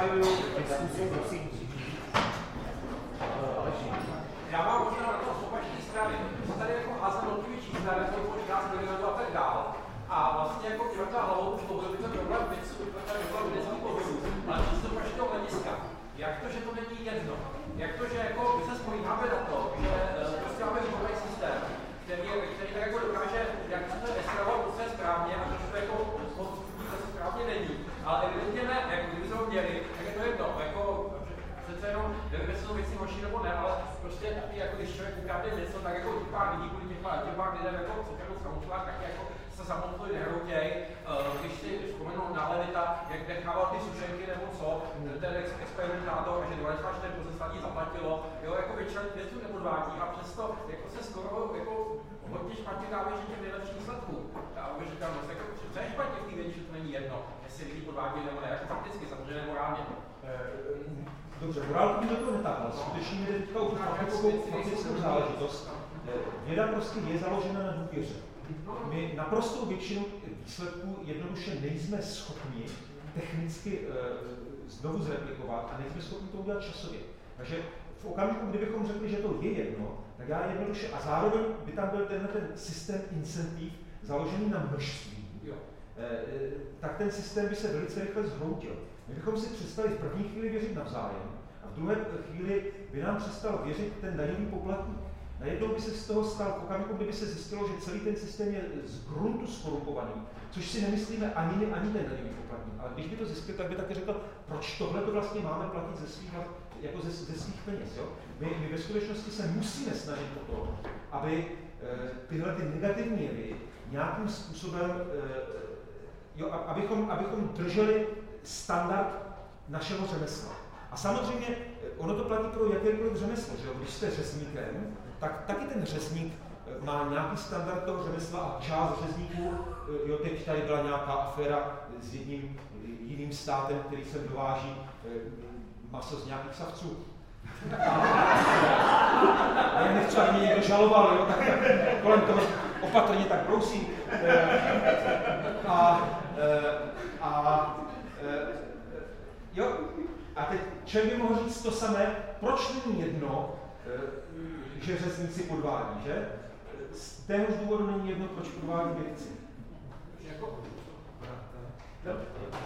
Pablo Jesús Rosín. Horší nebo ne, ale prostě taky, jako když člověk ukradne něco, tak jako těch pár lidí, kvůli těch pár, těch pár lidem, jako jako samotlák, tak jako se samotný nehroutěj, uh, když si vzpomenu na Levita, jak nechával ty sušenky nebo co, ten experimentátor, že 94% státí zaplatilo, jo, jako většina věců nepodvádí a přesto jako se skoro jako hodně špatně dávají, že těch nejlepších výsledků. A už říkám, no, jako, co je špatně v té že to není jedno, jestli lidi podvádí nebo ne, jako fakticky, samozřejmě nemorálně. Eh, Dobře, morálku do toho netáhl, skutečně jde teďka o faktickou, faktickou záležitost. Eh, věda prostě je založena na důvěře. My naprostou většinu výsledků jednoduše nejsme schopni technicky e, znovu zreplikovat a nejsme schopni to udělat časově. Takže v okamžiku, kdybychom řekli, že to je jedno, tak já jednoduše, a zároveň by tam byl tenhle ten systém incentiv založený na množství, jo. E, tak ten systém by se velice rychle zhroutil. My bychom si přestali v první chvíli věřit navzájem a v druhé chvíli by nám přestal věřit ten daňový poplatník. Najednou by se z toho stal v okamžiku, kdyby se zjistilo, že celý ten systém je z gruntu skorumpovaný, což si nemyslíme ani my, ani ten daňový poplatník. Ale když by to zjistil, tak by také řekl, proč tohle to vlastně máme platit ze svých, jako ze, ze svých peněz. Jo? My, my ve skutečnosti se musíme snažit o to, aby e, tyhle ty negativní jevy nějakým způsobem, e, jo, abychom, abychom drželi standard našeho řemesla. A samozřejmě eh, ono to platí pro jakékoliv řemeslo, že jo? Když jste řezníkem, tak taky ten řezník eh, má nějaký standard toho řemesla a část řezníků, eh, jo, teď tady byla nějaká aféra s jedním jiným státem, který sem dováží maso z nějakých savců. A já nechci, aby mě někdo žaloval, jo, tak, tak kolem toho opatrně tak prosím. A, a jo, a teď člověk by mohl říct to samé, proč není jedno, eh, že řezníci podvádí, že? Z téhož důvodu není jedno, proč podvádí vědci. Jako,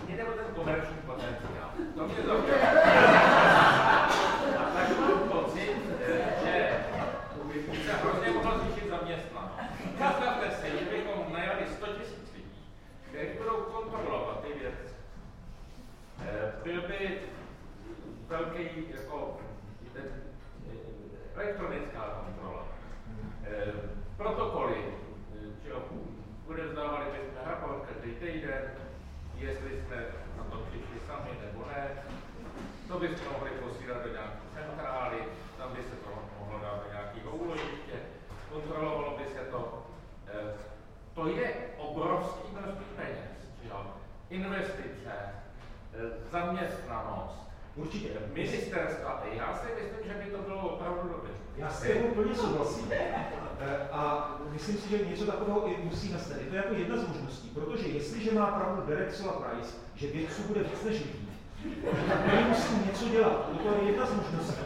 mě jde o ten komerční potenciál. To mě zaujalo. A tak mám pocit, eh, že by se hrozně mohlo zvýšit zaměstnanost. Představte si, že bychom najali 100 000 lidí, kteří budou kontrolovat ty věci. Eh, byl by velký jako ten, elektronická kontrola. E, protokoly, že jo, bude zdávali bychom raport každý týden, jestli jsme na to přišli sami nebo ne. To bychom mohli posílat do nějaké centrály, tam by se to mohlo dát do nějakého úložiště, kontrolovalo by se to. E, to je obrovský množství peněz, jo. investice, zaměstnanost, Určitě. Ministerstva. Já si myslím, že by to bylo opravdu dobré. Já s tím úplně souhlasím. Eh, a myslím si, že něco takového i musí nastat. Je to jako jedna z možností, protože jestliže má pravdu Derek Sola Price, že vědců bude víc než lidí, tak oni musí něco dělat. To je jedna z možností.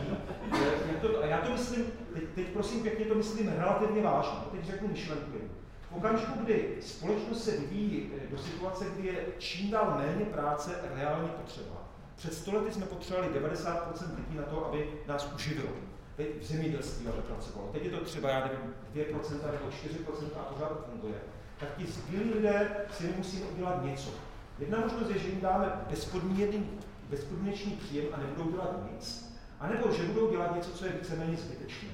Eh, to, a já to myslím, teď, teď prosím pěkně to myslím relativně vážně. Teď řeknu myšlenku. V okamžiku, kdy společnost se vyvíjí eh, do situace, kdy je čím dál méně práce reálně potřeba, před stolety jsme potřebovali 90% lidí na to, aby nás uživilo. Teď v zemědělství ale pracovalo. Teď je to třeba, já nevím, 2% nebo 4% a pořád to funguje. Tak ti skvělí lidé si musí udělat něco. Jedna možnost je, že jim dáme bezpodmínečný příjem a nebudou dělat nic. A nebo že budou dělat něco, co je víceméně zbytečné.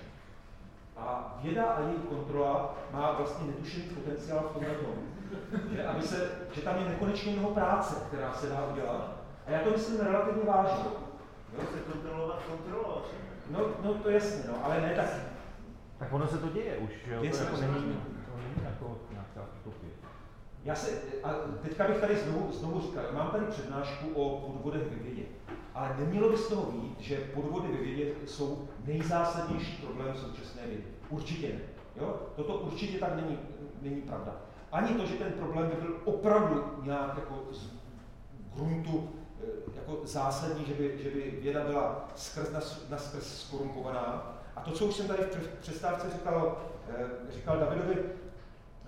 A věda a její kontrola má vlastně netušený potenciál v tomhle tomu. Že, aby se, že tam je nekonečně mnoho práce, která se dá udělat, a já to myslím relativně vážně. Jo, se kontrolovat, kontrolovat. No, no to jasně, no, ale ne tak. Tak ono se to děje už, jo? to jako není, to není jako nějaká utopie. Já se, a teďka bych tady znovu, znovu říkal, mám tady přednášku o podvodech ve vědě, ale nemělo by z toho být, že podvody ve vědě jsou nejzásadnější problém současné vědy. Určitě ne. Jo? Toto určitě tak není, není pravda. Ani to, že ten problém by byl opravdu nějak jako z gruntu jako zásadní, že by, že by věda byla skrz na, na skrz skorumpovaná. A to, co už jsem tady v přestávce říkal, eh, říkal Davidovi,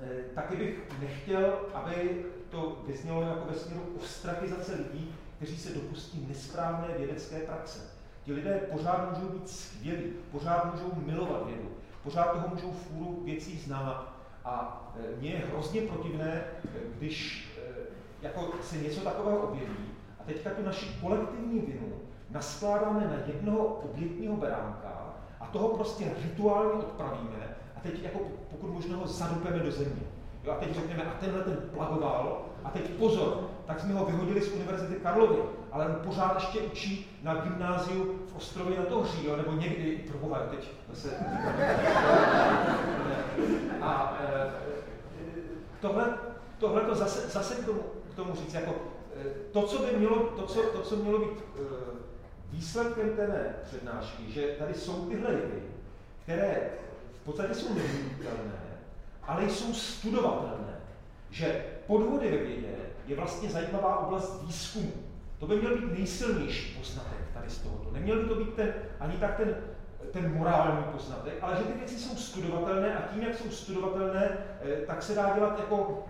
eh, taky bych nechtěl, aby to vyznělo jako ve směru ostrakizace lidí, kteří se dopustí nesprávné vědecké praxe. Ti lidé pořád můžou být skvělí, pořád můžou milovat vědu, pořád toho můžou fůru věcí znát. A mně je hrozně protivné, když jako se něco takového objeví teďka tu naši kolektivní vinu naskládáme na jednoho obětního beránka a toho prostě rituálně odpravíme a teď jako pokud možno ho zadupeme do země. Jo, a teď řekneme, a tenhle ten plagoval, a teď pozor, tak jsme ho vyhodili z Univerzity Karlovy, ale on pořád ještě učí na gymnáziu v Ostrově na Tohří, jo, nebo někdy, pro boha, teď zase... A e, tohle, tohle to zase, zase k, tomu, k tomu říct, jako to, co by mělo, to, co, to, co mělo být e, výsledkem té přednášky, že tady jsou tyhle lidi, které v podstatě jsou neviditelné, ale jsou studovatelné. Že podvody ve vědě je vlastně zajímavá oblast výzkumu. To by měl být nejsilnější poznatek tady z tohoto. Neměl by to být ten, ani tak ten, ten morální poznatek, ale že ty věci jsou studovatelné a tím, jak jsou studovatelné, eh, tak se dá dělat jako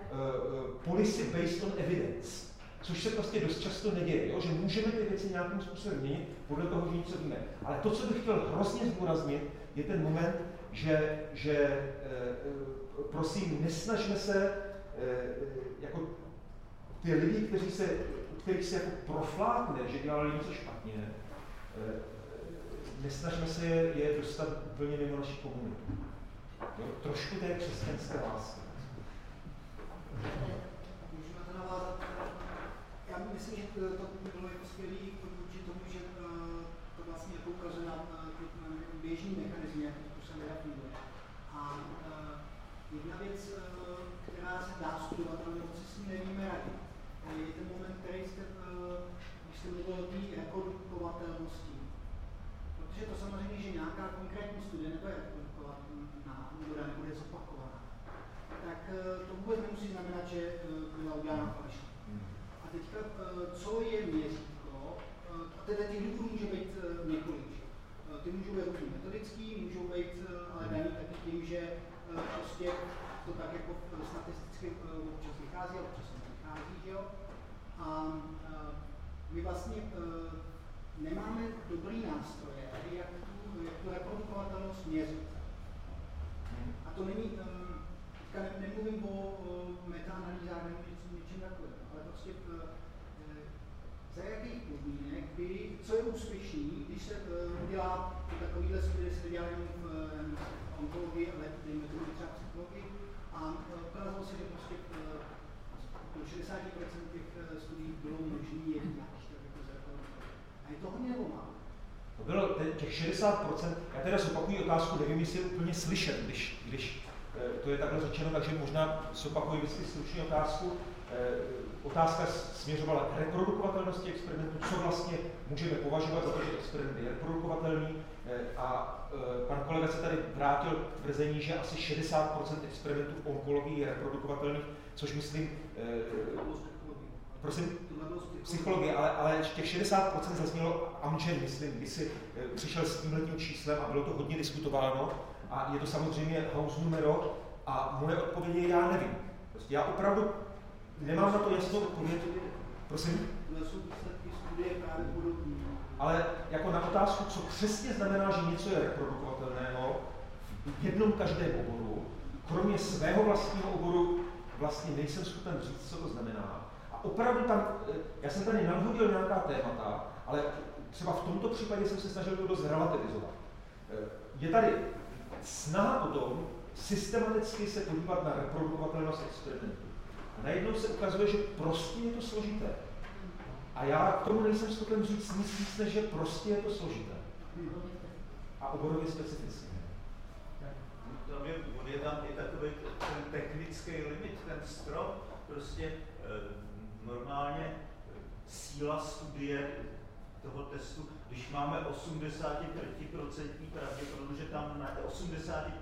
policy based on evidence. Což se prostě dost často neděje, jo? že můžeme ty věci nějakým způsobem měnit podle toho, že něco víme. Ale to, co bych chtěl hrozně zdůraznit, je ten moment, že, že prosím, nesnažme se eh, jako ty lidi, kteří se, kterých se jako proflákne, že dělali něco špatně, eh, nesnažme se je, je dostat úplně mimo naši komunitu. Jo? Trošku té křesťanské lásky. Myslím, že to, to bylo jako skvělé vůči tomu, že uh, to vlastně jako ukazuje na, běžný mechanizmy, jak to se nedá A uh, Jedna věc, eh, která se dá studovat, ale moc si s ní nevíme rady, je ten moment, který jste, eh, když jste mluvil o té reprodukovatelnosti. Protože to samozřejmě, že nějaká konkrétní studie nebude reprodukovat na voda nebude zopakovaná, tak eh, to vůbec nemusí znamenat, že byla udělána falešně. Teďka, co je měřítko, teda těch důvodů může být několik. Ty můžou být různý metodický, můžou být ale daný taky tím, že prostě to tak jako statisticky eh, občas vychází, občas vychází, že jo. A eh, my vlastně eh, nemáme dobrý nástroje, jak tu, jak tu reprodukovatelnost měřit. A to není, teďka nemluvím o metaanalýzách něčem takovém, ale prostě za jakých podmínek by, co je úspěšný, když se udělá takovýhle studie, se dělá jenom v onkologii, ale dejme tomu třeba psychologii. A ukázalo se, že prostě do 60% těch eh, studií bylo možné je nějak jako A je to hodně málo? To bylo těch 60%, já teda zopakuju otázku, nevím, jestli je úplně slyšet, když, když eh, to je takhle řečeno, takže možná zopakuju vždycky stručně otázku. Eh, otázka směřovala k reprodukovatelnosti experimentu, co vlastně můžeme považovat za to, že experiment je reprodukovatelný. Eh, a eh, pan kolega se tady vrátil k tvrzení, že asi 60% experimentů v onkologii je reprodukovatelných, což myslím, prosím, psychologie, ale, ale těch 60% zaznělo Amgen, myslím, když si přišel s tímhletím číslem a bylo to hodně diskutováno a je to samozřejmě house numero a moje odpověď je, já nevím. Prostě já opravdu Nemám na to jasnou odpověď. Prosím? Ale jako na otázku, co přesně znamená, že něco je reprodukovatelného v jednom každém oboru, kromě svého vlastního oboru vlastně nejsem schopen říct, co to znamená. A opravdu tam, eh, já jsem tady nadhodil nějaká témata, ale třeba v tomto případě jsem se snažil to dost relativizovat. Eh, je tady snaha o tom systematicky se podívat na reprodukovatelnost experimentu. A najednou se ukazuje, že prostě je to složité. A já k tomu nejsem schopen říct nic víc, než že prostě je to složité. A oborově specifické. Tam je, on je tam i takový ten technický limit, ten strop, prostě e, normálně síla studie toho testu, když máme 80% pravděpodobnost, že tam na 80%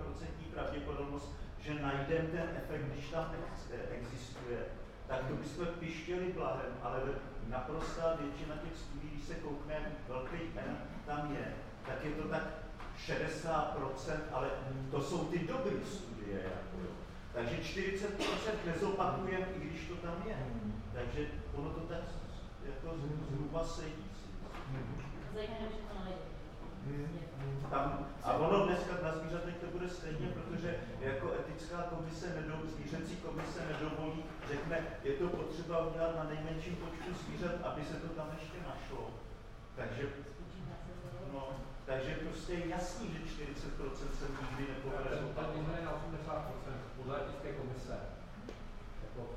pravděpodobnost že najdeme ten efekt, když tam existuje, tak to bychom pištěli blahem, ale naprostá většina těch studií, když se koukne, velký N tam je, tak je to tak 60%, ale to jsou ty dobré studie. Jako, jo. Takže 40% nezopakujeme, i když to tam je. Takže ono to tak jako zhruba sedí. Zajímavé, že to. Tam, a ono dneska na zvířatech to bude stejně, protože jako etická komise, nedou, zvířecí komise nedovolí, řekne, je to potřeba udělat na nejmenším počtu zvířat, aby se to tam ještě našlo. Takže, no, takže prostě je jasný, že 40% se nikdy nepovede. Tam je na 80% podle etické komise. Jako,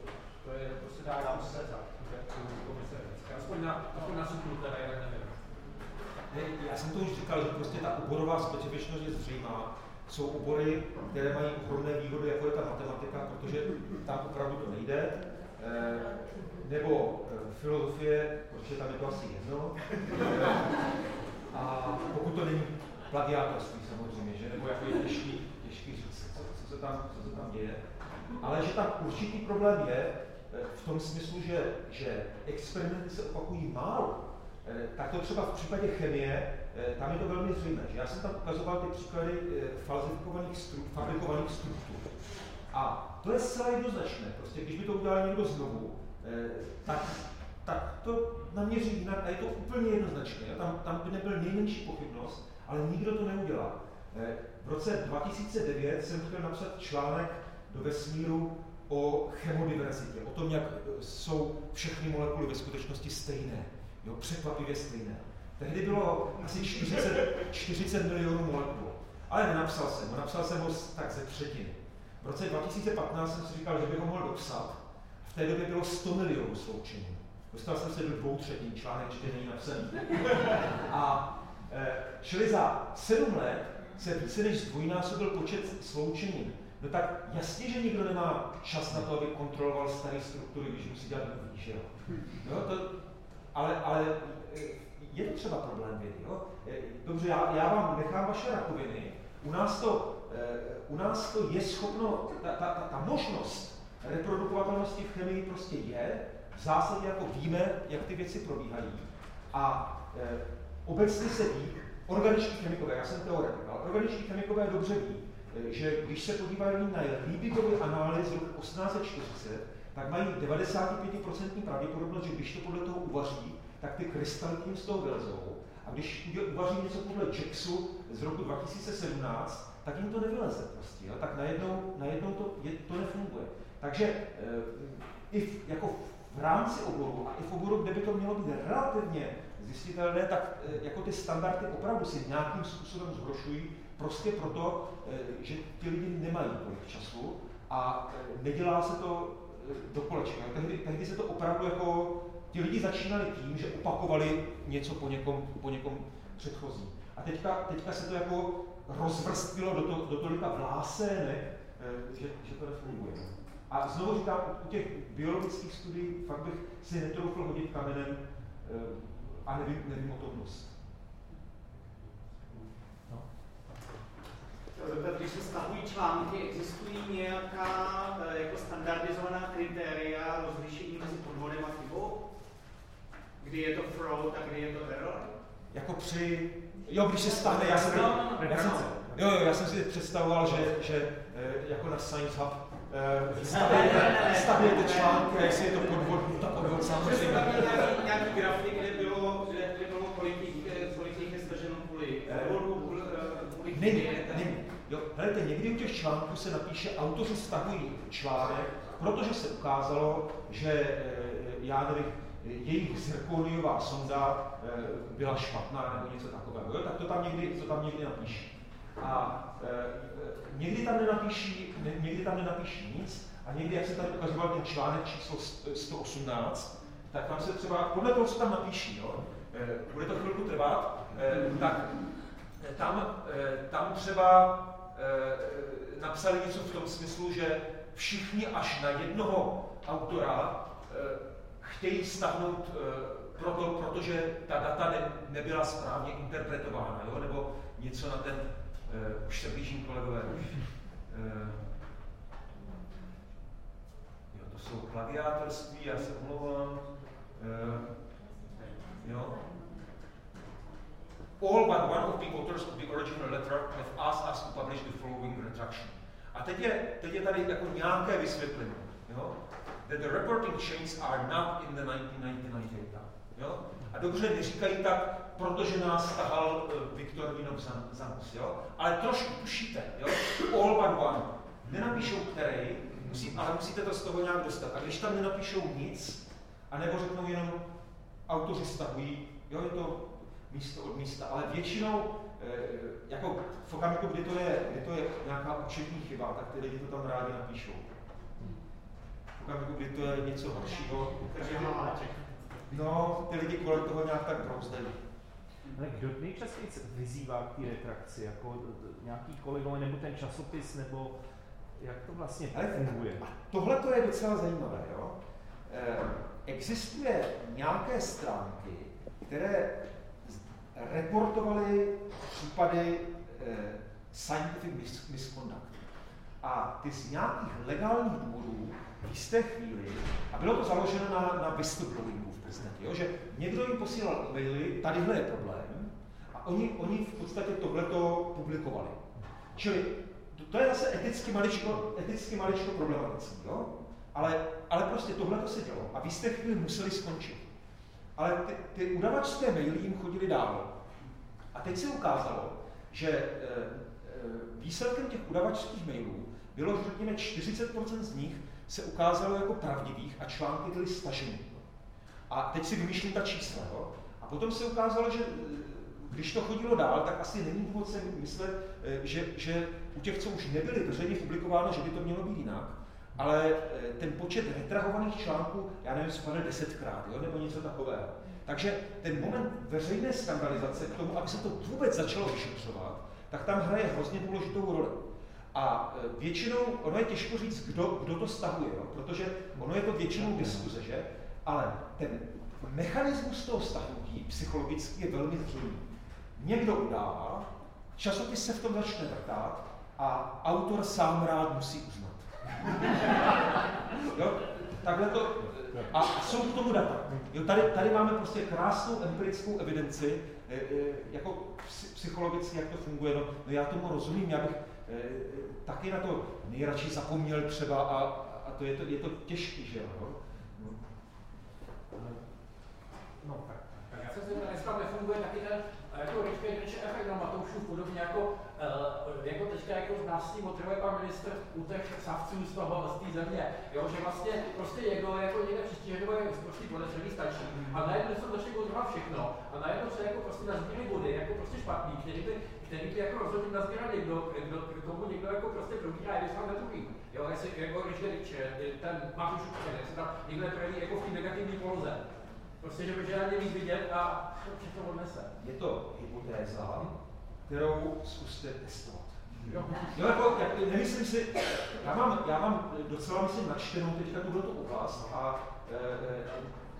to je prostě dá komise, komise, aspoň na, aspoň na suklu teda, jinak já jsem to už říkal, že prostě ta oborová specifičnost je zřejmá. Jsou obory, které mají ohromné výhody, jako je ta matematika, protože tam opravdu to nejde. Eh, nebo eh, filozofie, protože tam je to asi jedno. Eh, a pokud to není plagiátorství samozřejmě, že? nebo jako je těžký, těžký říct, co, co, se tam, co se tam děje. Ale že tam určitý problém je v tom smyslu, že, že experimenty se opakují málo. Eh, tak to třeba v případě chemie, eh, tam je to velmi zřejmé, že já jsem tam ukazoval ty příklady eh, falzifikovaných stru, fabrikovaných struktur. A to je zcela jednoznačné. Prostě když by to udělal někdo znovu, tak, tak to naměří jinak a je to úplně jednoznačné. Tam, tam by nebyl nejmenší pochybnost, ale nikdo to neudělá. V roce 2009 jsem chtěl napsat článek do vesmíru o chemodiverzitě, o tom, jak jsou všechny molekuly ve skutečnosti stejné. Jo, překvapivě stejné. Tehdy bylo asi 40, 40 milionů molekul. Ale nenapsal jsem napsal jsem ho tak ze třetiny. V roce 2015 jsem si říkal, že bych ho mohl dopsat. V té době bylo 100 milionů sloučení. Dostal jsem se do dvou třetin, článek ještě není napsaný. A e, čili za sedm let se více než zdvojnásobil počet sloučení. No tak jasně, že nikdo nemá čas na to, aby kontroloval staré struktury, když musí dělat nový, že jo? jo to, ale, ale e, je to třeba problém vědy. Jo? E, dobře, já, já vám nechám vaše rakoviny. U nás to, e, u nás to je schopno, ta, ta, ta, ta možnost reprodukovatelnosti v chemii prostě je. V zásadě jako víme, jak ty věci probíhají. A e, obecně se ví, organiční chemikové, já jsem teoretik, ale organiční chemikové dobře ví, že když se podívají na Liebigovy roku 1840, tak mají 95% pravděpodobnost, že když to podle toho uvaří, tak ty krystaly tím z toho vylezou. A když uvaří něco podle Jacksu z roku 2017, tak jim to nevyleze prostě. Jo? Tak najednou, najednou to, je, to nefunguje. Takže e, i v, jako v rámci oboru a i v oboru, kde by to mělo být relativně zjistitelné, tak e, jako ty standardy opravdu si nějakým způsobem zhoršují, prostě proto, e, že ti lidi nemají tolik času a nedělá se to do kolečka. Tehdy, tehdy se to opravdu jako, ti lidi začínali tím, že opakovali něco po někom, po někom předchozí. A teďka, teďka se to jako rozvrstvilo do, to, do tolika vlásének, eh, že, že to nefunguje. A znovu říkám, u těch biologických studií fakt bych si netroufl hodit kamenem eh, a nevím, nevím o tom dost. Když se stahují články, existují nějaká eh, jako standardizovaná kritéria rozlišení mezi podvodem a chybou? Kdy je to fraud a kdy je to error? Jako při... Jo, když se stane, já jsem, no, no, no, já jsem, jo, jo, já jsem si představoval, že, že eh, jako na Science Hub eh, stavějte články, jestli je to podvod, ta podvod samozřejmě. Nějaký, nějaký grafik, kde bylo, kde, kde bylo kolik těch, kolik těch je staženo kvůli podvodu, kvůli Není, není. Hledajte, někdy u těch článků se napíše, autoři stahují článek, protože se ukázalo, že, eh, já nevím, jejich zirkoniová sonda eh, byla špatná nebo něco takového, jo? tak to tam někdy, to tam někdy napíší. A e, někdy tam nenapíší, ne, někdy tam nenapíší nic a někdy, jak se tady ukazoval ten článek číslo 118, tak tam se třeba, podle toho, co tam napíší, jo, e, bude to chvilku trvat, e, tak tam, tam třeba e, napsali něco v tom smyslu, že všichni až na jednoho autora e, chtějí stahnout e, proto, protože ta data ne, nebyla správně interpretována, jo? nebo něco na ten, e, už se blížím kolegové, e, jo, to jsou plagiátorství, já se omlouvám. Uh, jo. All but one of the authors of the original letter have asked us to publish the following retraction. A teď je, teď je tady jako nějaké vysvětlení. Jo? That the reporting chains are not in the 1999 data. Jo? A dobře neříkají tak, protože nás tahal uh, Viktor Vinov Zanus, jo? Ale trošku tušíte, jo? All but one. Nenapíšou který, musí, ale musíte to z toho nějak dostat. A když tam nenapíšou nic, anebo řeknou jenom autoři stahují, jo, je to místo od místa, ale většinou, e, jako v okamžiku, kdy to je, kdy to je nějaká učební chyba, tak ty lidi to tam rádi napíšou. V okamžiku, kdy to je něco horšího, no, ty lidi kolem toho nějak tak brouzdají. Ale kdo nejčastěji vyzývá k té retrakci? Jako nějaký kolegové nebo ten časopis, nebo jak to vlastně Ale funguje? A tohle to je docela zajímavé. Jo? E, existuje nějaké stránky, které reportovaly případy e, scientific misconduct. A ty z nějakých legálních důvodů v jisté chvíli, a bylo to založeno na, na whistleblowingu v podstatě, jo, že někdo jim posílal maily, tadyhle je problém, a oni, oni v podstatě tohleto publikovali. Čili to, to je zase eticky maličko, eticky maličko problematické, jo? Ale, ale prostě tohle to se dělo a v jisté chvíli museli skončit. Ale ty, ty udavačské maily jim chodili dál. A teď se ukázalo, že e, e, výsledkem těch udavačských mailů bylo, že řekněme 40% z nich se ukázalo jako pravdivých a články byly staženy. A teď si vymýšlím ta čísla. Jo? A potom se ukázalo, že když to chodilo dál, tak asi není důvod se myslet, eh, že, že u těch, co už nebyly veřejně publikováno, že by to mělo být jinak, ale eh, ten počet retrahovaných článků, já nevím, spadne desetkrát, jo, nebo něco takového. Takže ten moment veřejné skandalizace k tomu, aby se to vůbec začalo vyšetřovat, tak tam hraje hrozně důležitou roli. A eh, většinou, ono je těžko říct, kdo, kdo to stahuje, jo? protože ono je to většinou diskuze, že? Ale ten mechanismus toho stahnutí psychologicky je velmi zřejmý někdo udává, časopis se v tom začne vrtát a autor sám rád musí uznat. Jo? Takhle to, a jsou k tomu data. Jo, tady, tady máme prostě krásnou empirickou evidenci, e, e, jako psychologicky, jak to funguje. No, no já tomu rozumím, já bych e, taky na to nejradši zapomněl třeba a, a to je to, je to těžký, že jo. No, no tak, tak já jsem si dneska nefunguje taky ten jako replication efekt na Matoušův, podobně jako, uh, jako teďka jako nás tím motivuje pan ministr u těch savců z toho, z té země, jo, že vlastně prostě někdo jako někde přistí, že je prostě podezřelý stačí a najednou se začne kontrolovat všechno. A najednou se jako prostě nazbírají body, jako prostě špatný, který by, který by jako rozhodně nazbíral někdo, kdo, komu někdo jako prostě probírá vyslat na druhý. Jo, jestli, jako když je ten Matoušův, jestli tam někdo je jako v té negativní poloze, Prostě, že bude žádně víc vidět a všechno odnese. Je to hypotéza, kterou zkuste testovat. Jo, jo jako, jak, nemyslím si, já mám, já mám docela, myslím, načtenou teďka tuto oblast a e, e,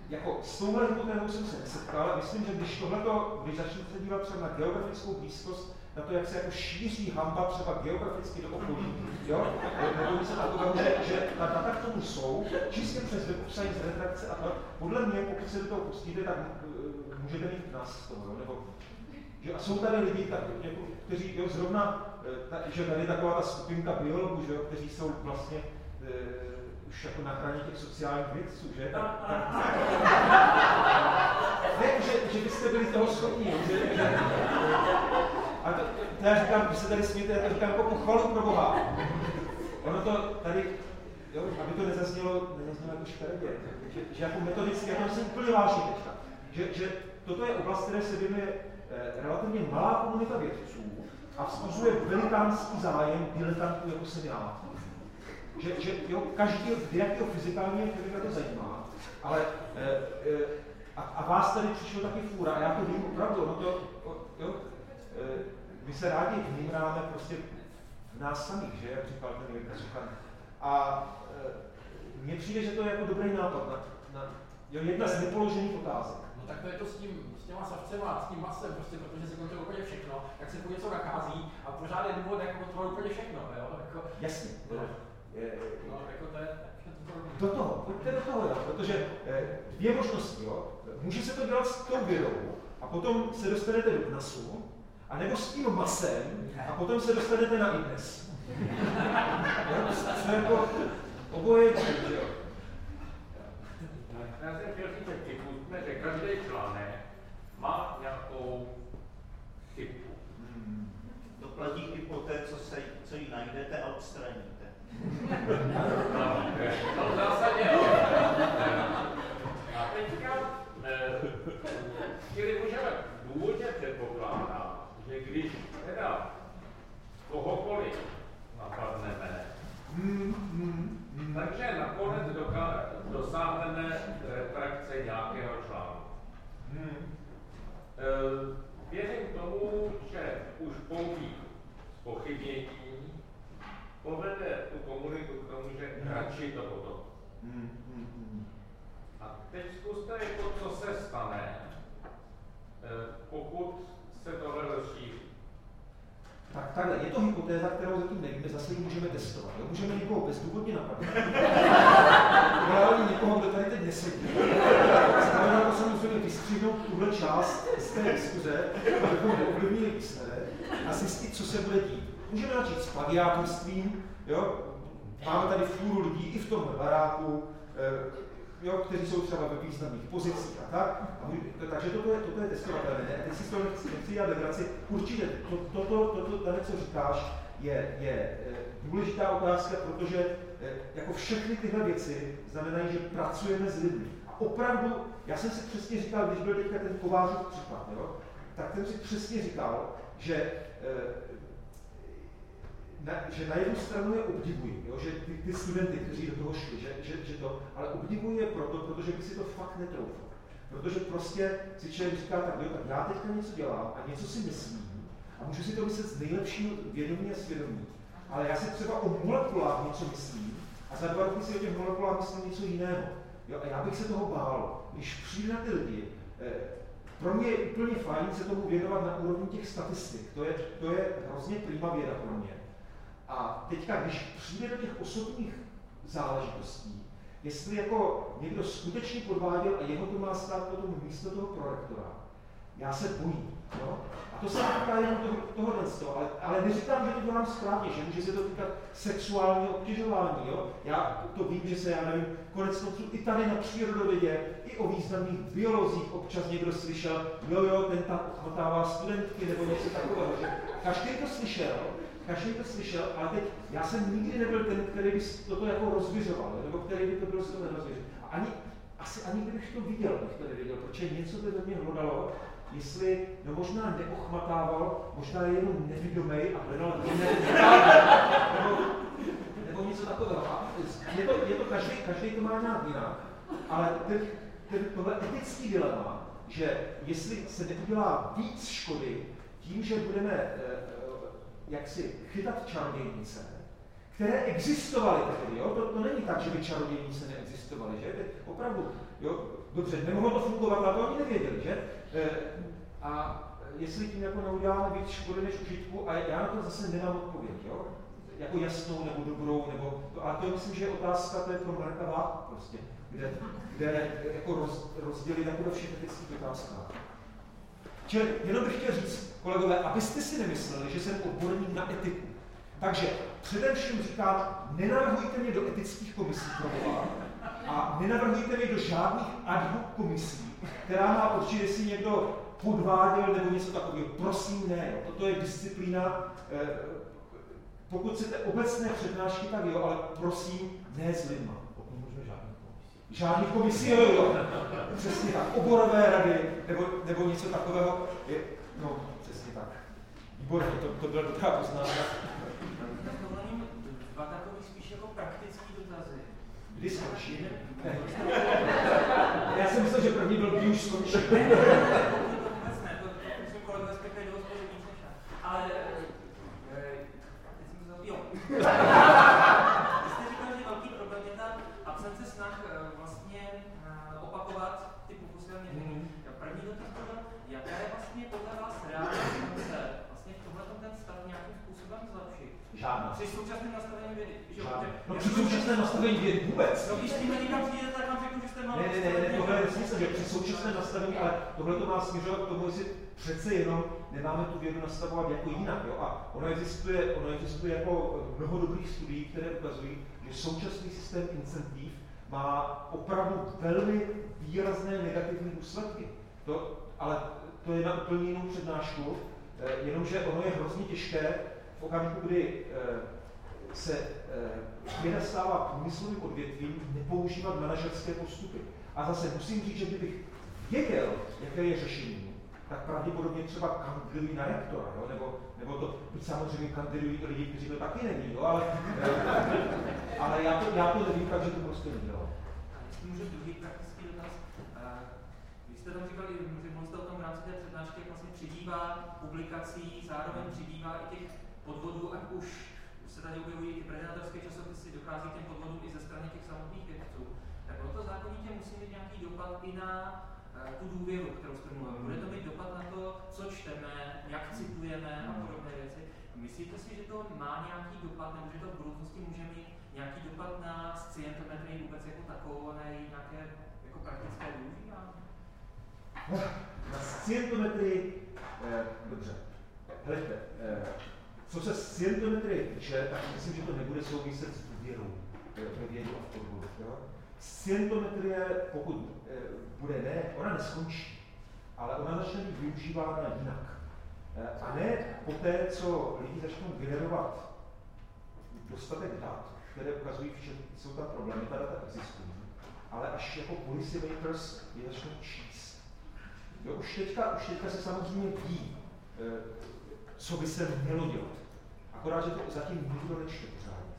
jako s touhle hypotézou jsem se nesetkal, myslím, že když tohleto, když začnete dívat třeba na geografickou blízkost na to, jak se jako šíří hamba třeba geograficky do okolí, jo? nebo něco takového, že, že ta data k tomu jsou, čistě přes website z retrakce a to, podle mě, pokud se do toho pustíte, tak uh, můžete mít nás z toho, nebo že, a jsou tady lidi, tak, jako, kteří, jo, zrovna, eh, ta, že tady taková ta skupinka biologů, že jo, kteří jsou vlastně uh, už jako na hraně těch sociálních vědců, že? Tak, tak, ne, že, že byste byli toho schopni, že, že a to, to já říkám, když se tady smějete, já to říkám jako pochvalu pro Boha. Ono to tady, jo, aby to nezaznělo, nezaznělo jako škaredě, že, že jako metodicky, já to jsem úplně vážně teďka, že, že toto je oblast, které se věnuje eh, relativně malá komunita vědců a vzbuzuje velikánský zájem diletantů, jako jsem já. Že, že jo, každý, jakého fyzikálního chemika to zajímá, ale eh, eh, a, a vás tady přišlo taky fůra, a já to vím opravdu, no to, jo, my se rádi vnímáme prostě v nás samých, že, jak říkal ten Jirka Suchan. A e, mně přijde, že to je jako dobrý nápad na, na jo, jedna z nepoložených otázek. No tak to je to s tím, s těma savcema, s tím masem, prostě, protože se kontroluje úplně všechno, tak se po něco nakází a pořád je důvod jako kontroluje úplně všechno, jo? Jako, Jasně. No, je, no, jako to je, Do toho, pojďte do toho, jo, protože eh, dvě možnosti, jo. Může se to dělat s tou virou a potom se dostanete do NASu, a nebo s tím masem a potom se dostanete na IDNES. jo, jako oboje, že jo. Já jsem chtěl říct, že že každý článek má nějakou chybu. Hmm. To platí i po té, co, se, co ji najdete a odstraníte. no, v zásadě jo. A teďka, eh, chvíli můžeme důvodně předpokládat, že když teda kohokoliv napadneme, hmm, hmm, hmm. takže nakonec dosáhneme retrakce nějakého článku. Hmm. E, věřím tomu, že už pouhý pochybnění povede tu komunitu k tomu, že radši to potom. A teď zkuste, jako, co se stane, e, pokud se tohle rozšíří. Tak takhle, je to hypotéza, kterou zatím nevíme, zase ji můžeme testovat. Jo? Můžeme někoho bezdůvodně napadnout. Reálně někoho, kdo tady teď nesedí. Znamená to samozřejmě vystříhnout tuhle část z té diskuze, abychom neovlivnili výsledek a zjistit, co se bude dít. Můžeme začít s plagiátorstvím, jo? Máme tady fůru lidí i v tomhle baráku, eh, jo, kteří jsou třeba ve významných pozicích a tak. A můj, to, takže toto je, toto je testovatelné. Teď si to nechci, nechci dělat legraci. Určitě toto, to, to, to, to, co říkáš, je, je eh, důležitá otázka, protože eh, jako všechny tyhle věci znamenají, že pracujeme s lidmi. A opravdu, já jsem si přesně říkal, když byl teďka ten kovářův příklad, jo, tak jsem si přesně říkal, že eh, na, že na jednu stranu je obdivuji, jo, že ty, ty studenty, kteří do toho šli, že, že, že to, ale obdivuji je proto, protože by si to fakt netroufal. Protože prostě si člověk říká, tak jo, tak já teďka něco dělám a něco si myslím a můžu si to myslet z nejlepšího vědomí a svědomí. Ale já si třeba o molekulách něco myslím a za dva roky si o těch molekulách myslím něco jiného. Jo, a já bych se toho bál. Když přijde na ty lidi, eh, pro mě je úplně fajn se tomu věnovat na úrovni těch statistik. To je, to je hrozně prima věda pro mě. A teďka, když přijde do těch osobních záležitostí, jestli jako někdo skutečně podváděl a jeho to má stát potom místo toho prorektora, já se bojím. Jo? A to se týká jenom toho, tohohle z toho, ale, ale neříkám, že to dělám správně, že může se to týkat sexuálního obtěžování. Jo? Já to vím, že se, já nevím, konec konců i tady na přírodovědě, i o významných biolozích občas někdo slyšel, jo, jo, ten tam ochmatává studentky nebo něco takového. Každý to slyšel, každý to slyšel, ale teď já jsem nikdy nebyl ten, který by toto jako rozvěřoval, nebo který by to toho nerozvěřil. A ani, asi ani kdybych to viděl, bych to neviděl, protože něco by ve mně hlodalo, jestli, no možná neochmatával, možná je jenom nevidomej a hledal nebo, nebo něco takového. Je to, je to každý, každý to má nějak jinak, ale ten, ten, tohle etický dilema, že jestli se neudělá víc škody tím, že budeme eh, jak si chytat čarodějnice, které existovaly tehdy. Jo? To, to není tak, že by čarodějnice neexistovaly, že? Opravdu, jo? dobře, nemohlo to fungovat, ale to oni nevěděli, že? E, a jestli tím jako neuděláme víc škody než užitku, a já na to zase nemám odpověď, jo? jako jasnou nebo dobrou, nebo to, ale to myslím, že je otázka, to je pro Marka Váhu prostě, kde, kde jako roz, rozdělit jako do všech etických otázkách. Čili jenom bych chtěl říct, kolegové, abyste si nemysleli, že jsem odborník na etiku. Takže především říkám, nenavrhujte mě do etických komisí pro a nenavrhujte mě do žádných ad hoc komisí, která má určitě, jestli někdo podváděl nebo něco takového. Prosím, ne. Toto je disciplína, eh, pokud chcete obecné přednášky, tak jo, ale prosím, ne s lidma. Žádný komisí, jo. Přesně tak. Oborové rady, nebo, nebo něco takového. Je, no, přesně tak. Výborně, to, to byla dobrá poznámka. Dva takový spíš jako praktický dotazy. Kdy skončí? Já jsem myslel, že první byl, už skončí. Ale, jo. Nastavení vědy vůbec. No, když tím někam přijde, tak vám řeknu, že jste mal... Ne, ne, ne, ne, tohle je smysl, že při současném nastavení, ale tohle to má směřovat k tomu, jestli přece jenom nemáme tu vědu nastavovat jako jinak. Jo? A ono existuje, ono existuje jako mnoho dobrých studií, které ukazují, že současný systém incentiv má opravdu velmi výrazné negativní důsledky. To, ale to je na úplně jinou přednášku, eh, jenomže ono je hrozně těžké v okamžiku, kdy eh, se eh, věda stává průmyslovým odvětvím, nepoužívat manažerské postupy. A zase musím říct, že kdybych věděl, jaké je řešení, tak pravděpodobně třeba kandidují na rektora, jo? Nebo, nebo to, samozřejmě kandidují lidi, kteří to taky neví, jo? ale, ale já, to, já to nevím, takže to prostě nedělám. Můžu druhý praktický dotaz. Vy jste tam říkali, že jste o tom v rámci té přednášky, jak vlastně přibývá publikací, zároveň přibývá i těch podvodů, ať už se tady objevují ty predátorské časopisy, dochází k těm podvodům i ze strany těch samotných vědců, tak proto zákonitě musí mít nějaký dopad i na uh, tu důvěru, kterou jste mluvili. Bude to mít dopad na to, co čteme, jak citujeme a podobné věci. Myslíte si, že to má nějaký dopad, nebo že to v budoucnosti může mít nějaký dopad na scientometrii vůbec jako takovou na její nějaké jako praktické využívání? Na scientometrii, eh, dobře, hleďte, eh, co se scientometrie týče, tak myslím, že to nebude souviset s důvěrou ve vědu a v podvodu. Scientometrie, pokud e, bude ne, ona neskončí, ale ona začne být využívána jinak. E, a ne po té, co lidi začnou generovat dostatek dat, které ukazují, že jsou tam problémy, ta data existují, ale až jako policy makers je začnou číst. Jo, už, teďka, už teďka se samozřejmě ví, co by se mělo dělat. Akorát, že to zatím nikdo nečte pořádně.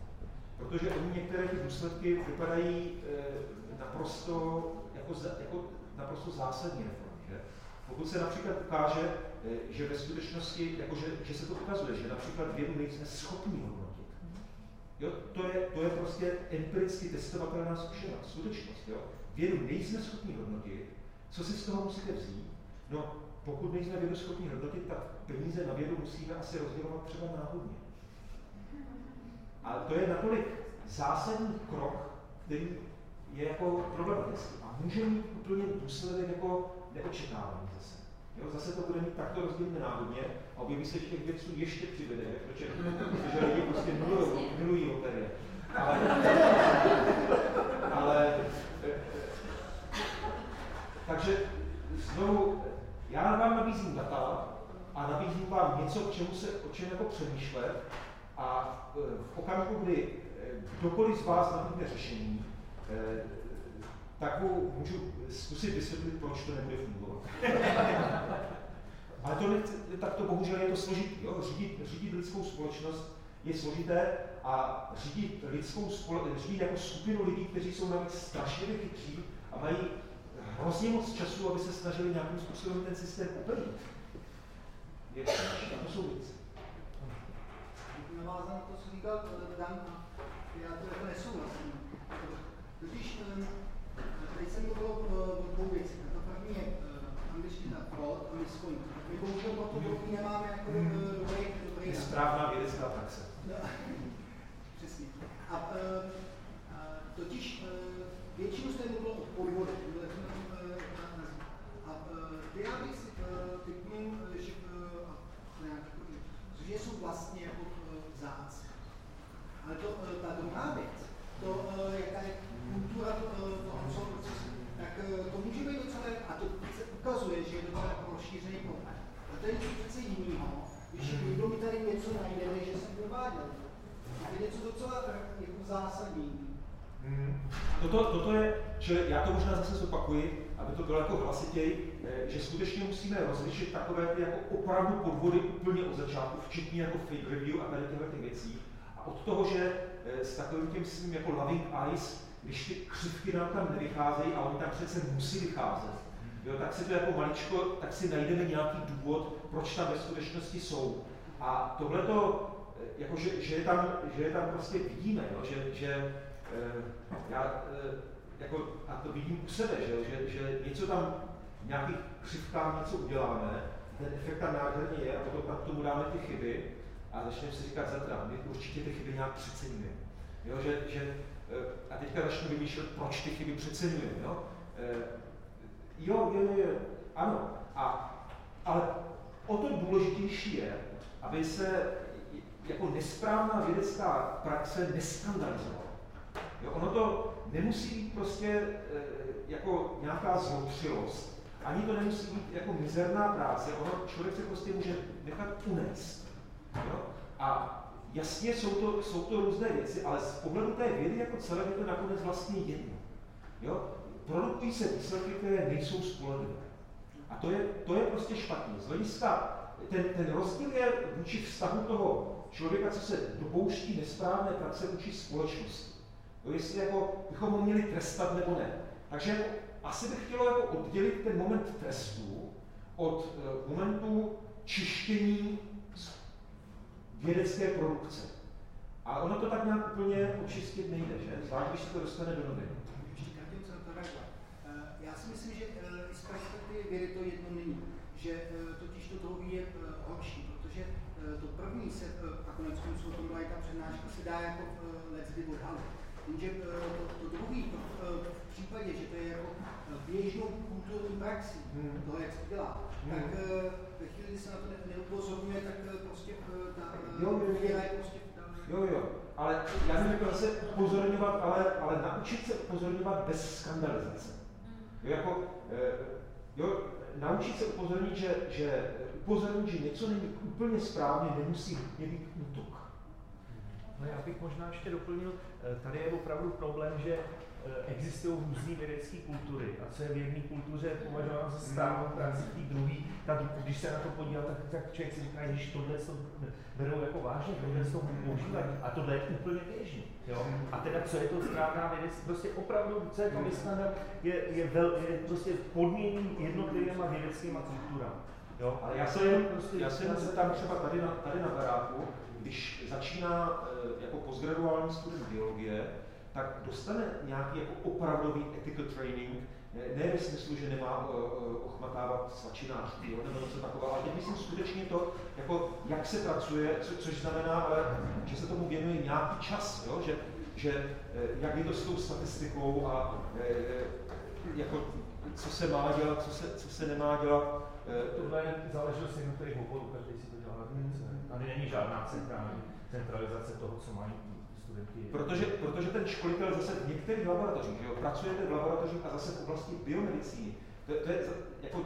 Protože oni některé ty důsledky vypadají e, naprosto, jako, jako naprosto zásadní reformy. Že? Pokud se například ukáže, e, že ve skutečnosti, jako že, že se to ukazuje, že například vědu nejsme schopni hodnotit. Jo, to, je, to je prostě empiricky testovatelná zkušenost, skutečnost. Jo? Vědu nejsme schopni hodnotit, co si z toho musíte vzít? No, pokud nejsme vědu schopni hodnotit, tak peníze na vědu musíme asi rozdělovat třeba náhodně. A to je natolik zásadní krok, který je jako problematický a může mít úplně důsledek jako neočekávaný zase. Jo, zase to bude mít takto rozdělené náhodně a objeví se, že těch věců ještě přibude, protože, protože lidi prostě milují, milují loterie. Ale, ale takže znovu, já vám nabízím data a nabízím vám něco, k čemu se, o čem jako přemýšlet a e, v okamžiku, kdy e, kdokoliv z vás nabídne řešení, e, tak mu můžu zkusit vysvětlit, proč to nebude fungovat. Ale to nechci, tak to bohužel je to složitý. Jo? Řídit, řídit lidskou společnost je složité a řídit lidskou společnost, řídit jako skupinu lidí, kteří jsou navíc strašlivě chytří a mají hrozně moc času, aby se snažili nějakým způsobem ten systém uplnit. Je, to jsou věci navázat na to, co říkal eh, Dan, a já to jako nesouhlasím. Totiž eh, teď jsem mluvil o dvou věcech. Ta první je eh, angličtina fraud a miscoin. My bohužel pro to hmm. nemáme jako dobrý, dobrý Správná vědecká praxe. No, přesně. A, a totiž většinu jste mluvil o podvodech. Já bych si typnul, že, že jsou vlastně jako ale to, eh, ta druhá věc, to, eh, jaká je kultura eh, toho procesu, tak to může být docela, a to se ukazuje, že je docela jako rozšířený problém. A to je něco přece jiného, když někdo mi tady něco najde, že jsem prováděl. To je něco docela jako zásadní. Hmm. Toto, toto je, čili já to možná zase zopakuji, aby to bylo jako hlasitěji, že skutečně musíme rozlišit takové ty jako opravdu podvody úplně od začátku, včetně jako fake review a tady těchto těch věcí, od toho, že eh, s takovým tím svým jako loving eyes, když ty křivky nám tam nevycházejí a oni tam přece musí vycházet, jo, tak si to jako maličko, tak si najdeme nějaký důvod, proč tam ve skutečnosti jsou. A tohle to, eh, jako že, že, je tam, že je tam prostě vidíme, jo, že, že eh, já jako, a to vidím u sebe, že, že, že něco tam v nějakých křivkách něco uděláme, ten efekt tam nádherně je a potom tam k tomu dáme ty chyby a začneme si říkat zatra, my určitě ty chyby nějak přeceníme. Jo, že, že a teďka začnu vymýšlet, proč ty chyby přeceňujeme. Jo? jo, jo, jo, ano. A, ale o to důležitější je, aby se jako nesprávná vědecká praxe neskandalizovala. Jo, ono to nemusí být prostě e, jako nějaká zlotřilost, ani to nemusí být jako mizerná práce, ono člověk se prostě může nechat unést. Jo? A jasně jsou to, jsou to různé věci, ale z pohledu té vědy jako celé je to nakonec vlastně jedno. Jo? Produkují se výsledky, které nejsou spolehlivé. A to je, to je prostě špatně. Z hlediska, ten, ten rozdíl je vůči vztahu toho člověka, co se dopouští nesprávné praxe vůči společnosti. To jestli jako bychom ho měli trestat nebo ne. Takže asi bych chtělo jako oddělit ten moment trestu od uh, momentu čištění vědecké produkce. A ono to tak nějak úplně očistit nejde, že? Zvlášť, když se to dostane do novin. Ještě krátce na to. Eh, já si myslím, že eh, z perspektivy vědy to jedno není. Že totiž to druhý je horší, protože to první se, a konec konců o tom byla i ta přednáška, se dá jako let's kdy odhalit. Jenže to, to druhý, to, v případě, že to je jako běžnou kulturní praxi hmm. toho, jak se dělá, hmm. tak ve chvíli, kdy se na to neupozorňuje, tak prostě ta jo, jo, jo. je prostě Jo, jo, ale já bych řekl zase upozorňovat, ale, ale naučit se upozorňovat bez skandalizace. Jo, jako, jo, naučit se upozornit, že, že upozornit, že něco není úplně správně, nemusí být útok. No já bych možná ještě doplnil, eh, tady je opravdu problém, že eh, existují různé vědecké kultury a co je v jedné kultuře považováno za správnou práci, té druhé, tak když se na to podívá, tak, tak člověk si říká, že tohle to berou jako vážně, tohle to používají a tohle je úplně běžný. Jo? A teda co je to správná vědecká, prostě opravdu, co je to vystandard, je, je, vel, je prostě podmíněný jednotlivými vědeckými kulturami. Jo? Ale já jsem, prostě, já jsem se tam třeba tady na, tady na baráku, když začíná eh, jako postgraduální student biologie, tak dostane nějaký jako opravdový ethical training, ne ve smyslu, že nemá uh, ochmatávat svačinářství, nebo něco takového, ale teď myslím skutečně to, jako jak se pracuje, co, což znamená, ale, že se tomu věnuje nějaký čas, jo? Že, že jak je to s tou statistikou a jako, co se má dělat, co se, co se nemá dělat. Tohle je záležitost jednotlivých oborů, každý si to dělá. Hmm. Tady není žádná centrální centralizace toho, co mají studenti. Protože, protože ten školitel zase v některých laboratořích, jo, pracujete v laboratořích a zase v oblasti biomedicíny. To, to je jako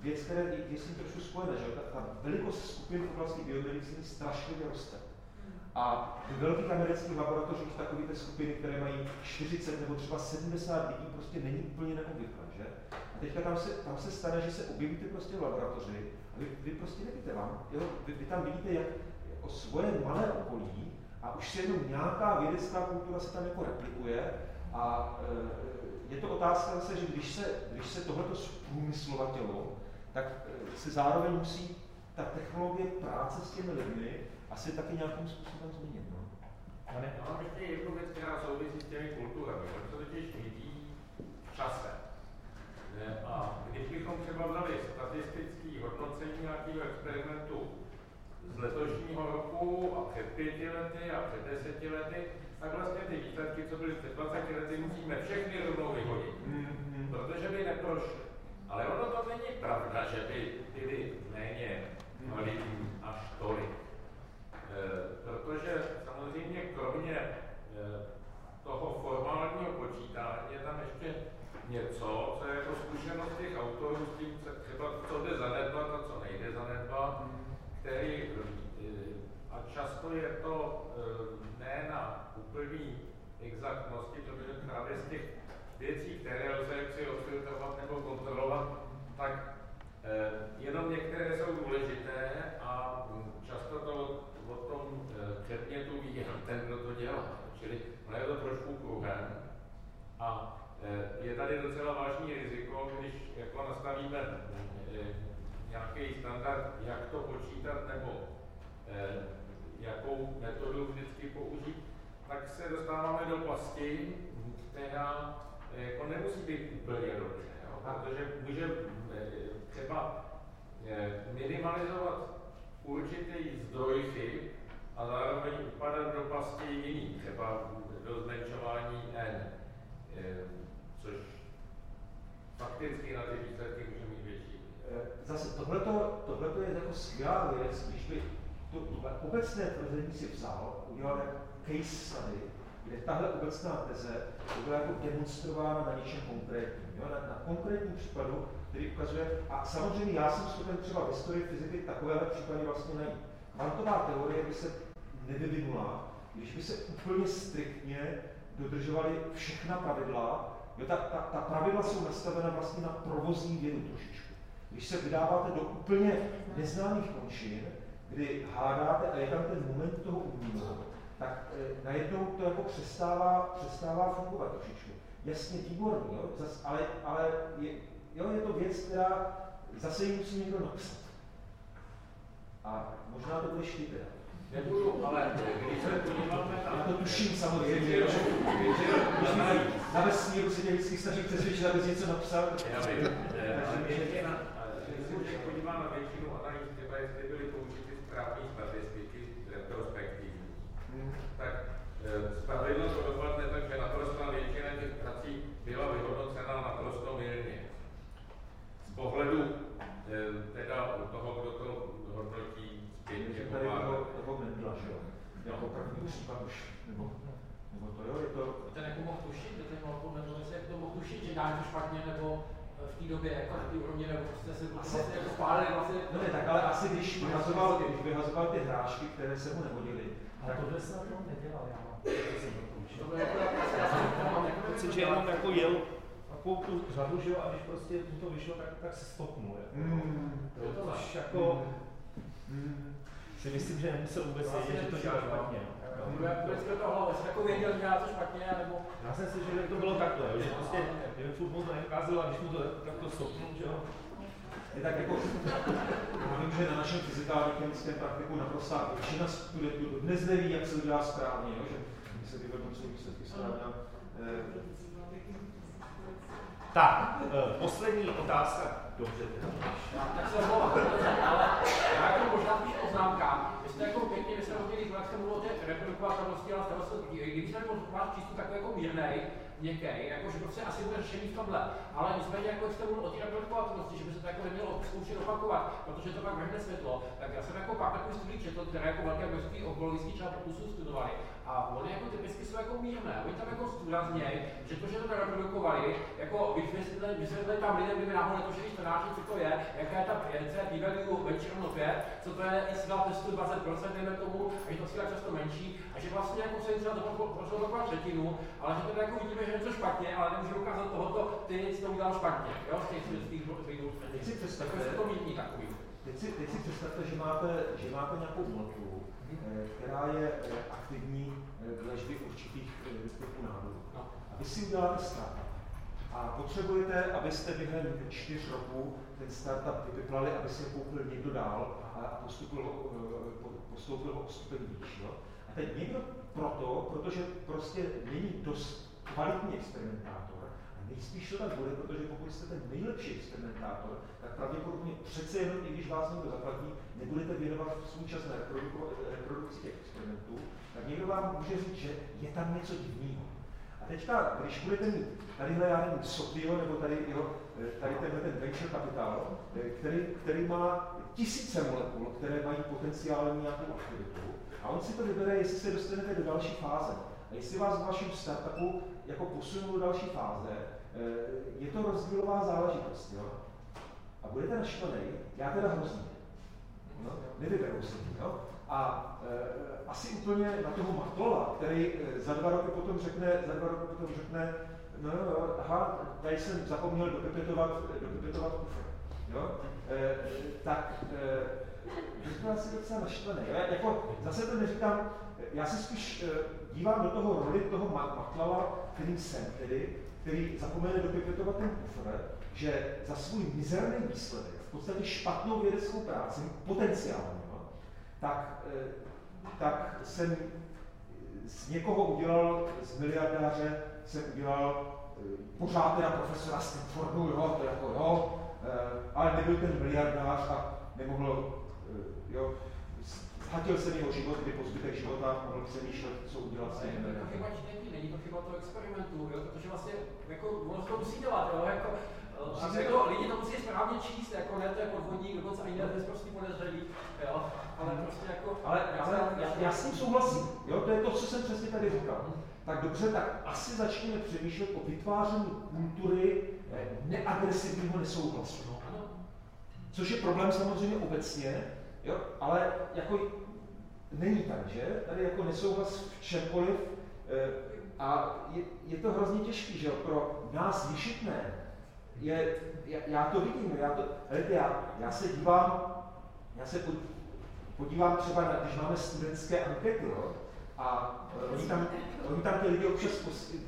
věc, která je s tím trošku spojená, že ta, ta velikost skupin v oblasti biomedicíny strašlivě roste. A v velkých amerických laboratořích takové ty skupiny, které mají 40 nebo třeba 70 lidí, prostě není úplně neobvyklé, že? A teďka tam se, tam se stane, že se objevíte prostě laboratoři vy, vy prostě nevíte vám, jo? Vy, vy tam vidíte, jak o svoje malé okolí a už se jenom nějaká vědecká kultura se tam jako replikuje a e, je to otázka zase, že když se, když se tohleto zprůmyslovatilo, tak e, se zároveň musí ta technologie práce s těmi lidmi asi taky nějakým způsobem změnit. No. Ale mám ještě jednu věc, která souvisí s těmi kulturami. On se totiž vidí v čase. A když bychom třeba vzali statistické hodnocení nějakého experimentu z letošního roku a před pěti lety a před deseti lety, tak vlastně ty výsledky, co byly před 20 lety, musíme všechny rovnou vyhodit. Mm-hmm. Protože by neprošly. Ale ono to není pravda, že by byly méně kvalitní až tolik. E, protože samozřejmě kromě e, toho formálního počítání je tam ještě něco, co je jako zkušenost těch autorů s tím, třeba co jde zanedbat a co nejde zanedbat, který, eh, a často je to ne na úplný exaktnosti, protože právě z těch věcí, které lze jaksi odfiltrovat nebo kontrolovat, tak Eh, jenom některé jsou důležité a často to o tom eh, předmětu ví ten, kdo to dělá. Čili ono je to trošku kruhem. A eh, je tady docela vážný riziko, když jako nastavíme nějaký standard, jak to počítat nebo jakou metodu vždycky použít, tak se dostáváme do pasti, která jako nemusí být úplně dobře, protože může třeba eh, minimalizovat určitý zdroj chyb a zároveň upadat do pasti jiný. Třeba do zmenšování N, což fakticky na ty výsledky může mít větší. Zase tohleto, je jako skvělá věc, když by to obecné tvrzení si vzal, udělal case study, kde tahle obecná teze byla jako demonstrována na něčem konkrétním, jo? Na, na konkrétním případu, který ukazuje, a samozřejmě já jsem schopen třeba v historii fyziky takovéhle případy vlastně najít. Kvantová teorie by se nevyvinula, když by se úplně striktně dodržovaly všechna pravidla, jo, ta, ta, ta pravidla jsou nastavena vlastně na provozní vědu trošičku. Když se vydáváte do úplně neznámých končin, kdy hádáte a je tam ten moment toho umění, tak e, najednou to jako přestává, přestává fungovat trošičku. Jasně výborný, jo? Zas, ale, ale je, jo, je to věc, která zase ji musí někdo napsat. A možná to budeš ty teda. Nebudu, ale když se podíváme na... Tuším samozřejmě, že na vesmíru se tě vždycky snaží přesvědčit, abys něco napsal. Já vím, ale když se podívám na většinu analýz, třeba jestli byly použity správné statistiky retrospektivní, tak spravedlnost to dopadne tak, že naprostá většina těch prací byla vyhodnocena naprosto mírně. Z pohledu teda toho, kdo to hodnotí zpětně, pomáhá toho Mendla, že jo? Jako první případ už, nebo, nebo to jo, je to... Ten jako mohl tušit, že ten mohl jestli jak to mohl tušit, že dá to špatně, nebo eh, v té době, jako v té úrovni, nebo prostě se to vlastně jako spálili vlastně. No ne, tak ale asi když vyhazoval, když vyhazoval ty hrášky, které se mu nehodily. Ale tohle se na tom nedělal, já mám. To bylo jako, pocit, že jenom jako jel takovou tu řadu, že jo, a když prostě mu to vyšlo, tak, tak se stopnul. Jako. Mm, to, to, to, jako, mm, si myslím, že nemusel vůbec vlastně vědět, že to dělá špatně. Vůbec to toho, jestli jako věděl, že dělá to špatně, nebo... Já jsem si, že to bylo takhle, že prostě jeden fotbal to neukázal a když mu to takto stopnul, že jo. Je tak jako, já vím, že na našem fyzikálním chemickém praktiku naprostá většina studentů dnes neví, jak se to dělá správně, jo? že my se vyhodnocují výsledky správně. Tak, poslední otázka dobře. Tak se omlouvám, ale já jako možná spíš poznámka. Vy jste jako pěkně vysvětlili, jak jste mluvil o té reprodukovatelnosti, ale starostlivosti. Kdybyste jako váš přístup takový jako mírnej, měkký, jako že prostě asi bude řešení v tomhle. Ale nicméně, jako jste mluvil o té reprodukovatelnosti, že by se to jako nemělo zkoušet opakovat, protože to pak vrhne světlo, tak já jsem jako pár takových studií četl, které jako velké množství okologický třeba pokusů studovali. A oni jako typicky jsou jako mírné. Oni tam jako zdůraznějí, že to, že to nereprodukovali, jako vysvětlili, vysvětlili tam lidem, kdyby náhodou netočili čtenáři, co to je, jaká je ta c p-value venture 5, co to je i síla testu 20%, dejme tomu, a že to síla často menší, a že vlastně jako se jim třeba to třetinu, ale že to jako vidíme, že je něco špatně, ale nemůže ukázat tohoto, ty jsi to udělal špatně, jo, z těch svých si představte, to mítní takový. Teď si, teď si představte, že máte, že máte nějakou eh, která je eh, aktivní eh, k léčbě určitých typů nádorů. No. A vy si uděláte startup. A potřebujete, abyste během čtyř roků ten startup vypiplali, aby si ho koupil někdo dál a postupil, postoupil o stupeň výš. A teď někdo proto, protože prostě není dost kvalitní experimentátor, nejspíš to tak bude, protože pokud jste ten nejlepší experimentátor, tak pravděpodobně přece jenom, i když vás někdo zaplatí, nebudete věnovat v současné reprodukci těch experimentů, tak někdo vám může říct, že je tam něco divného. A teďka, když budete mít tadyhle, já nevím, Sopio, nebo tady, jo, tady tenhle ten venture capital, který, který má tisíce molekul, které mají potenciálně nějakou aktivitu, a on si to vybere, jestli se dostanete do další fáze. A jestli vás v vašem startupu jako posunou do další fáze, eh, je to rozdílová záležitost. Jo? A budete naštvaný, já teda hrozně. No, nevyberou se jo? A e, asi úplně na toho Matlola, který e, za dva roky potom řekne, za dva roky potom řekne, no jo, aha, tady jsem zapomněl dopepetovat, dopepetovat kufr. Jo? E, tak e, to asi docela naštvaný. Já, jako, zase to neříkám, já se spíš e, dívám do toho roli toho Matlala, kterým jsem tedy, který zapomene dopepetovat ten kufr, že za svůj mizerný výsledek, v podstatě špatnou vědeckou práci, potenciálně, tak, eh, tak jsem z někoho udělal, z miliardáře jsem udělal eh, pořád teda profesora Stanfordu, jo, to jako jo, eh, ale nebyl ten miliardář a nemohl, jo, zhatil jsem jeho život, kdy po zbytek života mohl přemýšlet, co udělat s tím. To chyba čtení, není to chyba toho experimentu, jo? protože vlastně jako, ono to musí dělat, jo? jako, Musíte to, lidi to musí správně číst, jako ne to je podvodník, dokonce ani ne prostě podezřelý, jo, ale prostě jako... Ale, ale já, já, s tím souhlasím, jo, to je to, co jsem přesně tady říkal. Tak dobře, tak asi začneme přemýšlet o vytváření kultury eh, neagresivního nesouhlasu. Což je problém samozřejmě obecně, jo, ale jako není tak, že? Tady jako nesouhlas v čemkoliv eh, a je, je to hrozně těžké, že pro nás vyšitné, je, já, já to vidím, já, to, hledajte, já, já se dívám, já se podívám třeba, na, když máme studentské ankety, jo, a oni tam, oni tam ty lidi občas,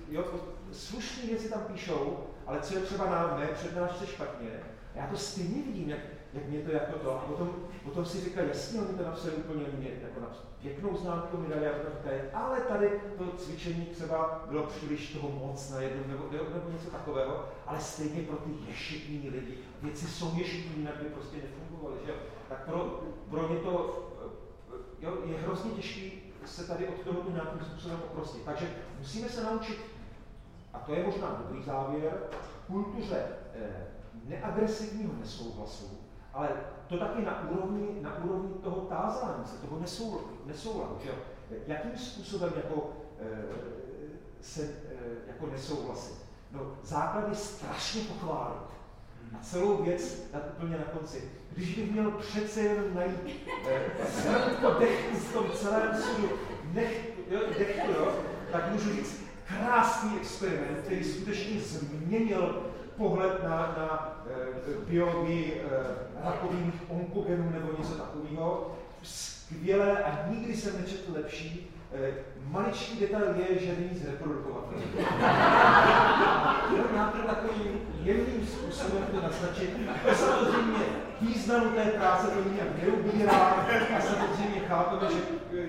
jo, slušné věci tam píšou, ale co je třeba na mé přednášce špatně, já to stejně vidím, jak, jak mě to jako to, a potom, potom si říká, jasně, oni to napsali úplně mě, jako napsali, pěknou známku mi dali ale tady to cvičení třeba bylo příliš toho moc na jednu nebo, nebo něco takového, ale stejně pro ty ješitní lidi, věci jsou ješitní, jinak by prostě nefungovaly, že? Tak pro, pro ně to jo, je hrozně těžké se tady od toho nějakým způsobem oprostit. Takže musíme se naučit, a to je možná dobrý závěr, kultuře eh, neagresivního nesouhlasu, ale to taky na úrovni, na úrovni toho tázání se, toho nesou, nesouladu. Že? Jakým způsobem jako, e, se e, jako nesouhlasit? No, základ je strašně pochválit. A celou věc na, úplně na konci. Když bych měl přece jen najít e, dech v tom celém sudu, nech, jo, dech, jo, tak můžu říct, krásný experiment, který skutečně změnil pohled na, na e, biologii e, rakoviných onkogenů nebo něco takového. Skvělé a nikdy jsem nečetl lepší. E, maličký detail je, že není zreprodukovatelný. Nějakým takovým jemným způsobem to naznačit. Samozřejmě významu té práce to nějak neubírá a samozřejmě chápeme, že,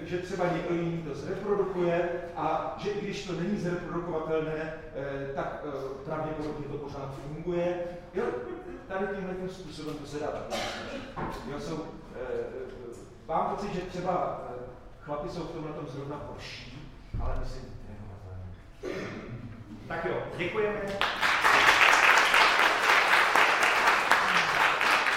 že třeba někdo jiný to zreprodukuje a že i když to není zreprodukovatelné, tak pravděpodobně to pořád funguje. Jo, tady tímhle tím způsobem to se dá jo, jsou, e, Mám pocit, že třeba chlapi jsou v tomhle tom zrovna horší, ale myslím, trénovatelné. Tak jo, děkujeme.